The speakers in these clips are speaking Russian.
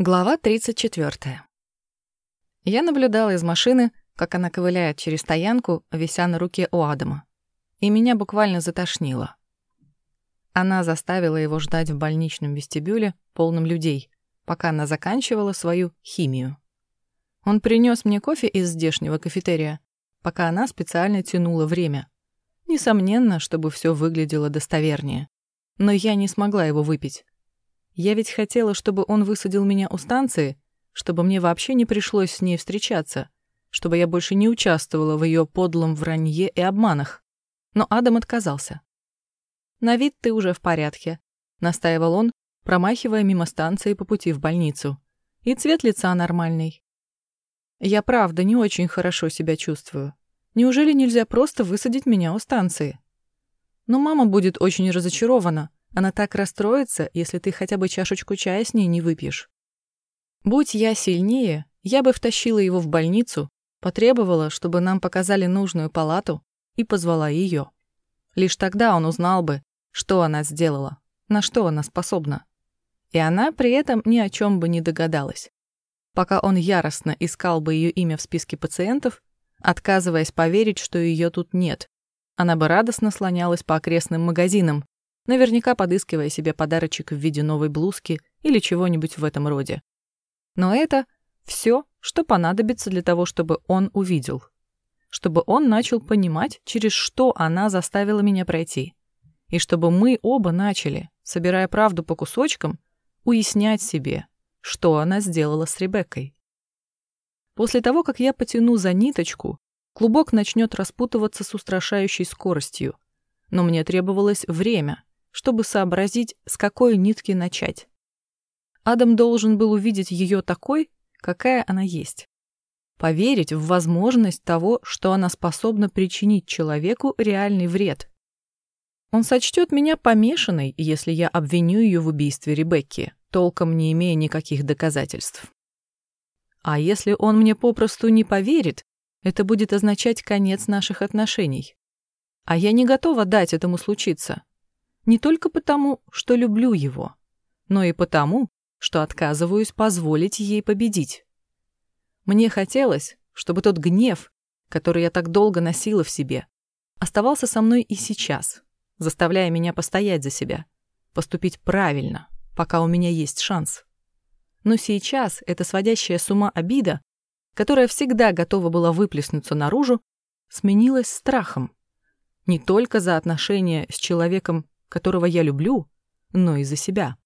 Глава 34. Я наблюдала из машины, как она ковыляет через стоянку, вися на руке у Адама. И меня буквально затошнило. Она заставила его ждать в больничном вестибюле, полном людей, пока она заканчивала свою химию. Он принес мне кофе из здешнего кафетерия, пока она специально тянула время. Несомненно, чтобы все выглядело достовернее. Но я не смогла его выпить. Я ведь хотела, чтобы он высадил меня у станции, чтобы мне вообще не пришлось с ней встречаться, чтобы я больше не участвовала в ее подлом вранье и обманах. Но Адам отказался. «На вид ты уже в порядке», — настаивал он, промахивая мимо станции по пути в больницу. «И цвет лица нормальный». «Я правда не очень хорошо себя чувствую. Неужели нельзя просто высадить меня у станции?» «Но мама будет очень разочарована», она так расстроится, если ты хотя бы чашечку чая с ней не выпьешь. Будь я сильнее, я бы втащила его в больницу, потребовала, чтобы нам показали нужную палату и позвала ее. Лишь тогда он узнал бы, что она сделала, на что она способна. И она при этом ни о чем бы не догадалась. Пока он яростно искал бы ее имя в списке пациентов, отказываясь поверить, что ее тут нет, она бы радостно слонялась по окрестным магазинам, наверняка подыскивая себе подарочек в виде новой блузки или чего-нибудь в этом роде. Но это все, что понадобится для того, чтобы он увидел. Чтобы он начал понимать, через что она заставила меня пройти. И чтобы мы оба начали, собирая правду по кусочкам, уяснять себе, что она сделала с Ребеккой. После того, как я потяну за ниточку, клубок начнет распутываться с устрашающей скоростью. Но мне требовалось время, чтобы сообразить, с какой нитки начать. Адам должен был увидеть ее такой, какая она есть. Поверить в возможность того, что она способна причинить человеку реальный вред. Он сочтет меня помешанной, если я обвиню ее в убийстве Ребекки, толком не имея никаких доказательств. А если он мне попросту не поверит, это будет означать конец наших отношений. А я не готова дать этому случиться. Не только потому, что люблю его, но и потому, что отказываюсь позволить ей победить. Мне хотелось, чтобы тот гнев, который я так долго носила в себе, оставался со мной и сейчас, заставляя меня постоять за себя, поступить правильно, пока у меня есть шанс. Но сейчас эта сводящая с ума обида, которая всегда готова была выплеснуться наружу, сменилась страхом. Не только за отношения с человеком, которого я люблю, но и за себя.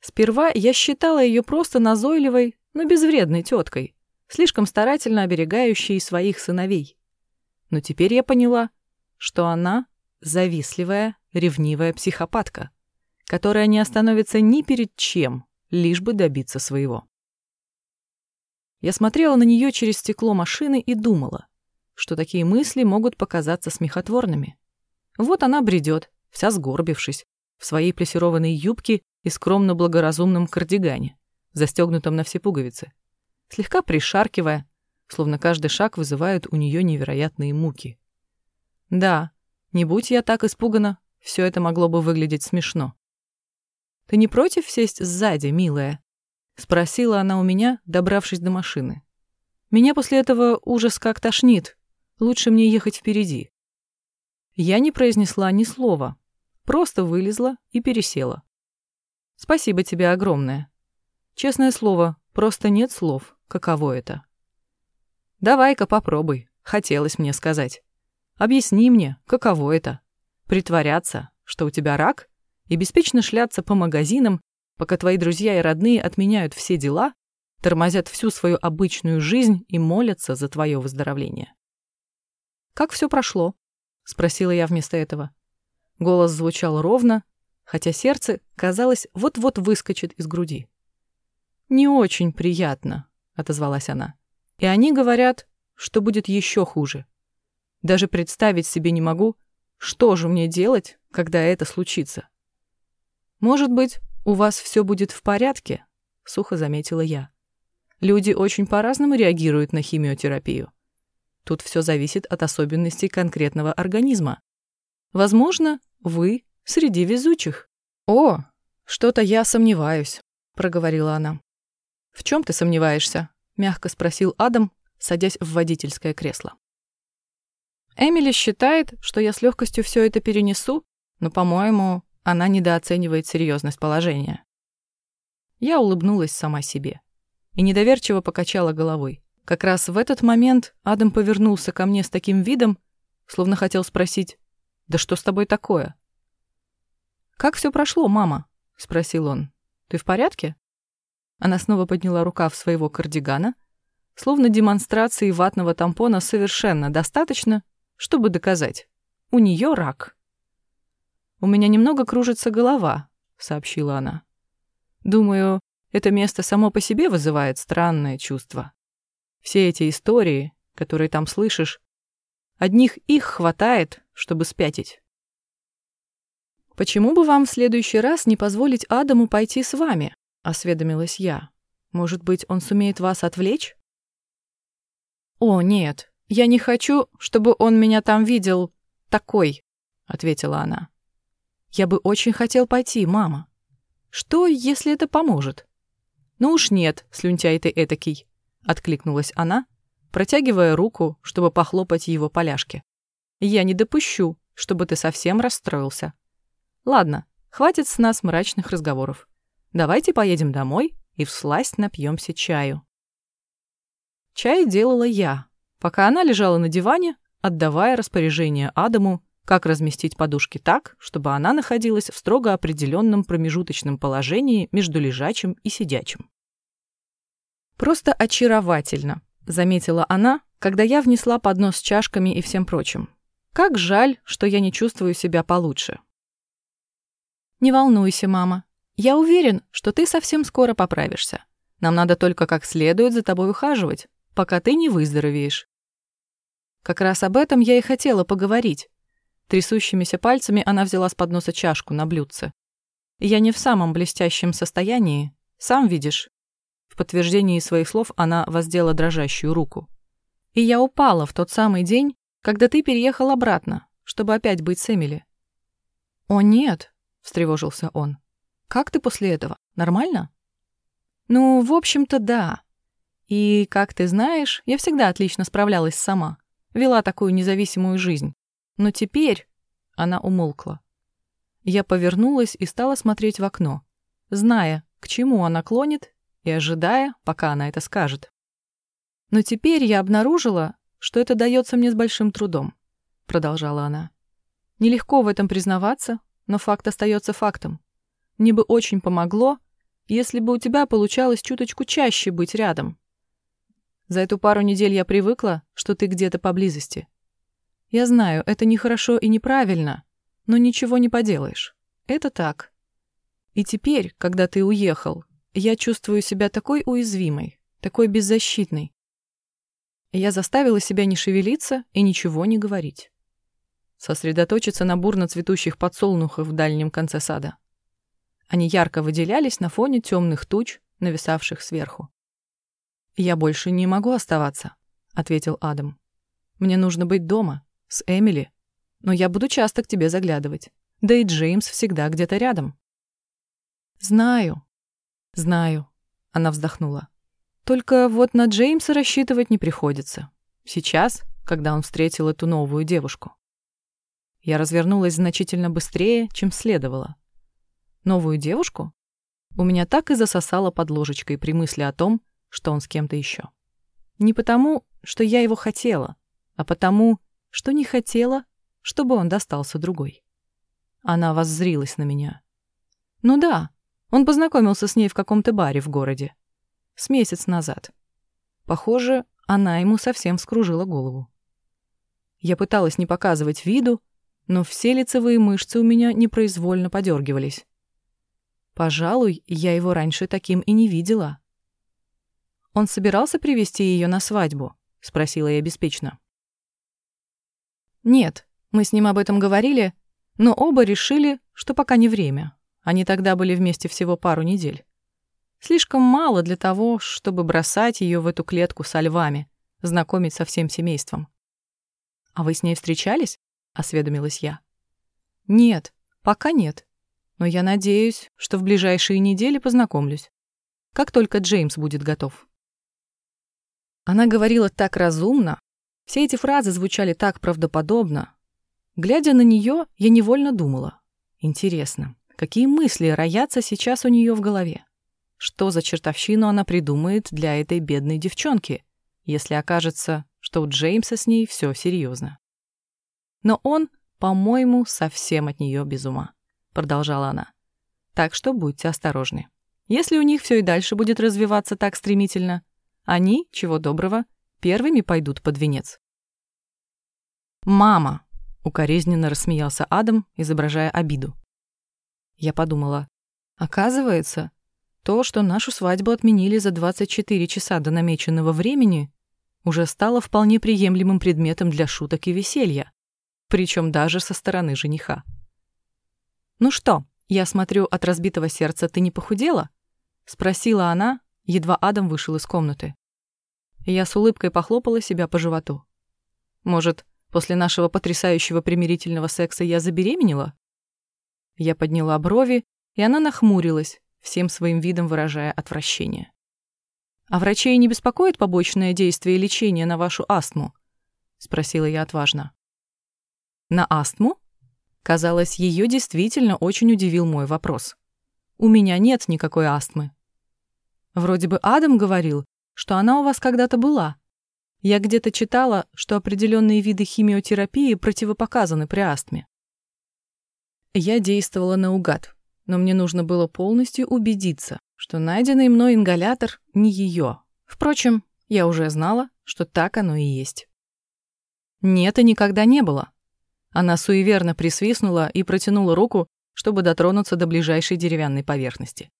Сперва я считала ее просто назойливой, но безвредной теткой, слишком старательно оберегающей своих сыновей. Но теперь я поняла, что она завистливая, ревнивая психопатка, которая не остановится ни перед чем, лишь бы добиться своего. Я смотрела на нее через стекло машины и думала, что такие мысли могут показаться смехотворными. Вот она бредет, вся сгорбившись, в своей плессированной юбке и скромно-благоразумном кардигане, застегнутом на все пуговицы, слегка пришаркивая, словно каждый шаг вызывает у нее невероятные муки. Да, не будь я так испугана, все это могло бы выглядеть смешно. «Ты не против сесть сзади, милая?» — спросила она у меня, добравшись до машины. «Меня после этого ужас как тошнит. Лучше мне ехать впереди». Я не произнесла ни слова, Просто вылезла и пересела. Спасибо тебе огромное. Честное слово, просто нет слов, каково это. Давай-ка попробуй, хотелось мне сказать. Объясни мне, каково это. Притворяться, что у тебя рак, и беспечно шляться по магазинам, пока твои друзья и родные отменяют все дела, тормозят всю свою обычную жизнь и молятся за твое выздоровление. «Как все прошло?» — спросила я вместо этого. Голос звучал ровно, хотя сердце, казалось, вот-вот выскочит из груди. «Не очень приятно», — отозвалась она. «И они говорят, что будет еще хуже. Даже представить себе не могу, что же мне делать, когда это случится». «Может быть, у вас все будет в порядке?» — сухо заметила я. «Люди очень по-разному реагируют на химиотерапию. Тут все зависит от особенностей конкретного организма. Возможно, вы среди везучих. О, что-то я сомневаюсь, проговорила она. «В чем ты сомневаешься?» — мягко спросил Адам, садясь в водительское кресло. Эмили считает, что я с легкостью все это перенесу, но, по-моему, она недооценивает серьезность положения. Я улыбнулась сама себе и недоверчиво покачала головой. Как раз в этот момент Адам повернулся ко мне с таким видом, словно хотел спросить, «Да что с тобой такое?» «Как все прошло, мама?» — спросил он. «Ты в порядке?» Она снова подняла рукав своего кардигана, словно демонстрации ватного тампона совершенно достаточно, чтобы доказать. У нее рак. «У меня немного кружится голова», — сообщила она. «Думаю, это место само по себе вызывает странное чувство. Все эти истории, которые там слышишь, одних их хватает, чтобы спятить. «Почему бы вам в следующий раз не позволить Адаму пойти с вами?» — осведомилась я. «Может быть, он сумеет вас отвлечь?» «О, нет, я не хочу, чтобы он меня там видел такой», — ответила она. «Я бы очень хотел пойти, мама. Что, если это поможет?» «Ну уж нет, слюнтяй ты этакий», — откликнулась она, протягивая руку, чтобы похлопать его поляшки. «Я не допущу, чтобы ты совсем расстроился. Ладно, хватит с нас мрачных разговоров. Давайте поедем домой и всласть напьемся чаю». Чай делала я, пока она лежала на диване, отдавая распоряжение Адаму, как разместить подушки так, чтобы она находилась в строго определенном промежуточном положении между лежачим и сидячим. «Просто очаровательно», — заметила она, когда я внесла поднос с чашками и всем прочим. «Как жаль, что я не чувствую себя получше». «Не волнуйся, мама. Я уверен, что ты совсем скоро поправишься. Нам надо только как следует за тобой ухаживать, пока ты не выздоровеешь». Как раз об этом я и хотела поговорить. Трясущимися пальцами она взяла с подноса чашку на блюдце. Я не в самом блестящем состоянии, сам видишь. В подтверждении своих слов она воздела дрожащую руку. И я упала в тот самый день, когда ты переехал обратно, чтобы опять быть с Эмили. «О, нет», — встревожился он. «Как ты после этого? Нормально?» «Ну, в общем-то, да. И, как ты знаешь, я всегда отлично справлялась сама. Вела такую независимую жизнь. Но теперь...» Она умолкла. Я повернулась и стала смотреть в окно, зная, к чему она клонит и ожидая, пока она это скажет. «Но теперь я обнаружила, что это дается мне с большим трудом», — продолжала она. «Нелегко в этом признаваться, но факт остается фактом. Мне бы очень помогло, если бы у тебя получалось чуточку чаще быть рядом. За эту пару недель я привыкла, что ты где-то поблизости. Я знаю, это нехорошо и неправильно, но ничего не поделаешь. Это так. И теперь, когда ты уехал, я чувствую себя такой уязвимой, такой беззащитной. Я заставила себя не шевелиться и ничего не говорить. Сосредоточиться на бурно цветущих подсолнухах в дальнем конце сада. Они ярко выделялись на фоне темных туч, нависавших сверху. «Я больше не могу оставаться», — ответил Адам. «Мне нужно быть дома, с Эмили, но я буду часто к тебе заглядывать. Да и Джеймс всегда где-то рядом». «Знаю», «Знаю», — она вздохнула. «Только вот на Джеймса рассчитывать не приходится. Сейчас, когда он встретил эту новую девушку». Я развернулась значительно быстрее, чем следовало. «Новую девушку?» У меня так и засосало под ложечкой при мысли о том, что он с кем-то еще. Не потому, что я его хотела, а потому, что не хотела, чтобы он достался другой. Она воззрилась на меня. «Ну да, он познакомился с ней в каком-то баре в городе. С месяц назад. Похоже, она ему совсем вскружила голову. Я пыталась не показывать виду, но все лицевые мышцы у меня непроизвольно подергивались. Пожалуй, я его раньше таким и не видела. «Он собирался привести ее на свадьбу?» — спросила я беспечно. «Нет, мы с ним об этом говорили, но оба решили, что пока не время. Они тогда были вместе всего пару недель. Слишком мало для того, чтобы бросать ее в эту клетку со львами, знакомить со всем семейством. «А вы с ней встречались?» — осведомилась я. «Нет, пока нет. Но я надеюсь, что в ближайшие недели познакомлюсь. как только Джеймс будет готов. Она говорила так разумно, все эти фразы звучали так правдоподобно. Глядя на нее, я невольно думала. Интересно, какие мысли роятся сейчас у нее в голове? Что за чертовщину она придумает для этой бедной девчонки, если окажется, что у Джеймса с ней все серьезно? Но он, по-моему, совсем от нее без ума, продолжала она. Так что будьте осторожны. Если у них все и дальше будет развиваться так стремительно, они, чего доброго, первыми пойдут под венец. «Мама!» — укоризненно рассмеялся Адам, изображая обиду. Я подумала, оказывается, то, что нашу свадьбу отменили за 24 часа до намеченного времени, уже стало вполне приемлемым предметом для шуток и веселья, причем даже со стороны жениха. «Ну что, я смотрю, от разбитого сердца ты не похудела?» — спросила она, едва Адам вышел из комнаты. Я с улыбкой похлопала себя по животу. Может, после нашего потрясающего примирительного секса я забеременела? Я подняла брови, и она нахмурилась, всем своим видом выражая отвращение. «А врачей не беспокоит побочное действие лечения на вашу астму?» — спросила я отважно. «На астму?» Казалось, ее действительно очень удивил мой вопрос. «У меня нет никакой астмы». Вроде бы Адам говорил, что она у вас когда-то была. Я где-то читала, что определенные виды химиотерапии противопоказаны при астме. Я действовала наугад, но мне нужно было полностью убедиться, что найденный мной ингалятор не ее. Впрочем, я уже знала, что так оно и есть. Нет, и никогда не было. Она суеверно присвистнула и протянула руку, чтобы дотронуться до ближайшей деревянной поверхности.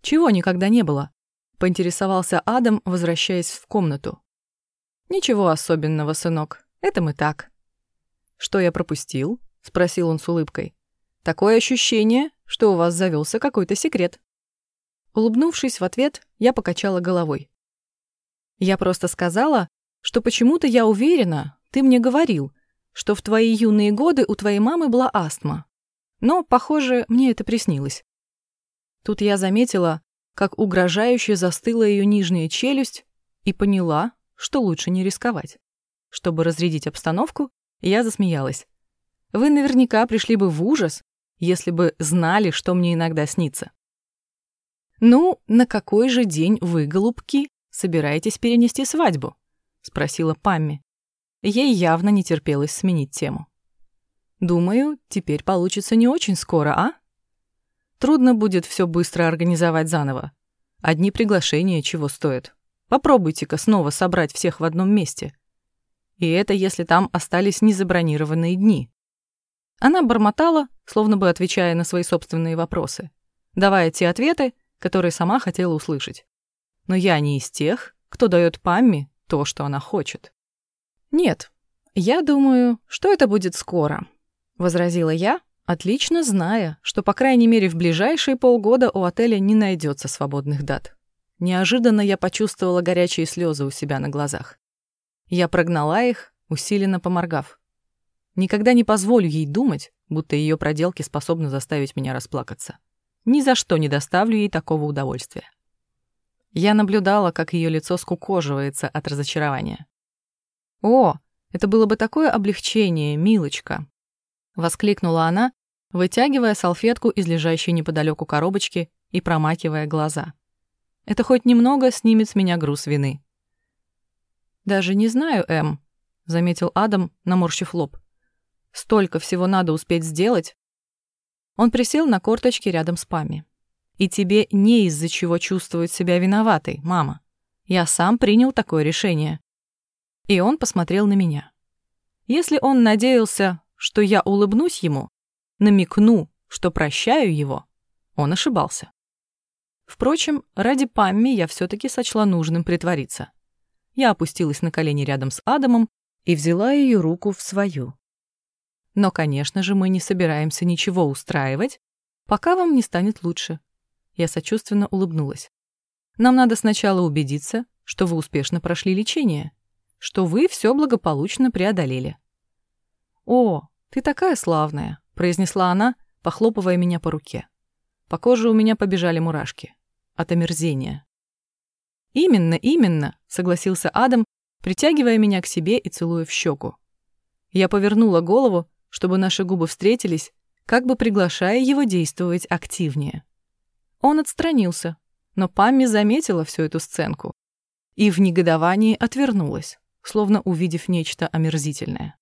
Чего никогда не было? Поинтересовался Адам, возвращаясь в комнату. Ничего особенного, сынок. Это мы так. Что я пропустил? Спросил он с улыбкой. Такое ощущение, что у вас завелся какой-то секрет. Улыбнувшись в ответ, я покачала головой. Я просто сказала, что почему-то я уверена, ты мне говорил, что в твои юные годы у твоей мамы была астма. Но, похоже, мне это приснилось. Тут я заметила, как угрожающе застыла ее нижняя челюсть и поняла, что лучше не рисковать. Чтобы разрядить обстановку, я засмеялась. Вы наверняка пришли бы в ужас, если бы знали, что мне иногда снится. «Ну, на какой же день вы, голубки, собираетесь перенести свадьбу?» — спросила Памми. Ей явно не терпелось сменить тему. «Думаю, теперь получится не очень скоро, а? Трудно будет все быстро организовать заново. Одни приглашения чего стоят. Попробуйте-ка снова собрать всех в одном месте. И это если там остались незабронированные дни». Она бормотала, словно бы отвечая на свои собственные вопросы, давая те ответы, которые сама хотела услышать. Но я не из тех, кто дает Памми то, что она хочет. «Нет, я думаю, что это будет скоро», — возразила я, отлично зная, что, по крайней мере, в ближайшие полгода у отеля не найдется свободных дат. Неожиданно я почувствовала горячие слезы у себя на глазах. Я прогнала их, усиленно поморгав. Никогда не позволю ей думать, будто ее проделки способны заставить меня расплакаться. Ни за что не доставлю ей такого удовольствия. Я наблюдала, как ее лицо скукоживается от разочарования. «О, это было бы такое облегчение, милочка!» — воскликнула она, вытягивая салфетку из лежащей неподалеку коробочки и промакивая глаза. «Это хоть немного снимет с меня груз вины». «Даже не знаю, Эм», — заметил Адам, наморщив лоб. «Столько всего надо успеть сделать». Он присел на корточки рядом с Пами. «И тебе не из-за чего чувствовать себя виноватой, мама. Я сам принял такое решение. И он посмотрел на меня. Если он надеялся, что я улыбнусь ему, намекну, что прощаю его, он ошибался. Впрочем, ради Памми я все-таки сочла нужным притвориться. Я опустилась на колени рядом с Адамом и взяла ее руку в свою. Но, конечно же, мы не собираемся ничего устраивать, пока вам не станет лучше. Я сочувственно улыбнулась. Нам надо сначала убедиться, что вы успешно прошли лечение что вы все благополучно преодолели. «О, ты такая славная», — произнесла она, похлопывая меня по руке. По коже у меня побежали мурашки. от омерзения. «Именно, именно», — согласился Адам, притягивая меня к себе и целуя в щеку. Я повернула голову, чтобы наши губы встретились, как бы приглашая его действовать активнее. Он отстранился, но Памми заметила всю эту сценку и в негодовании отвернулась, словно увидев нечто омерзительное.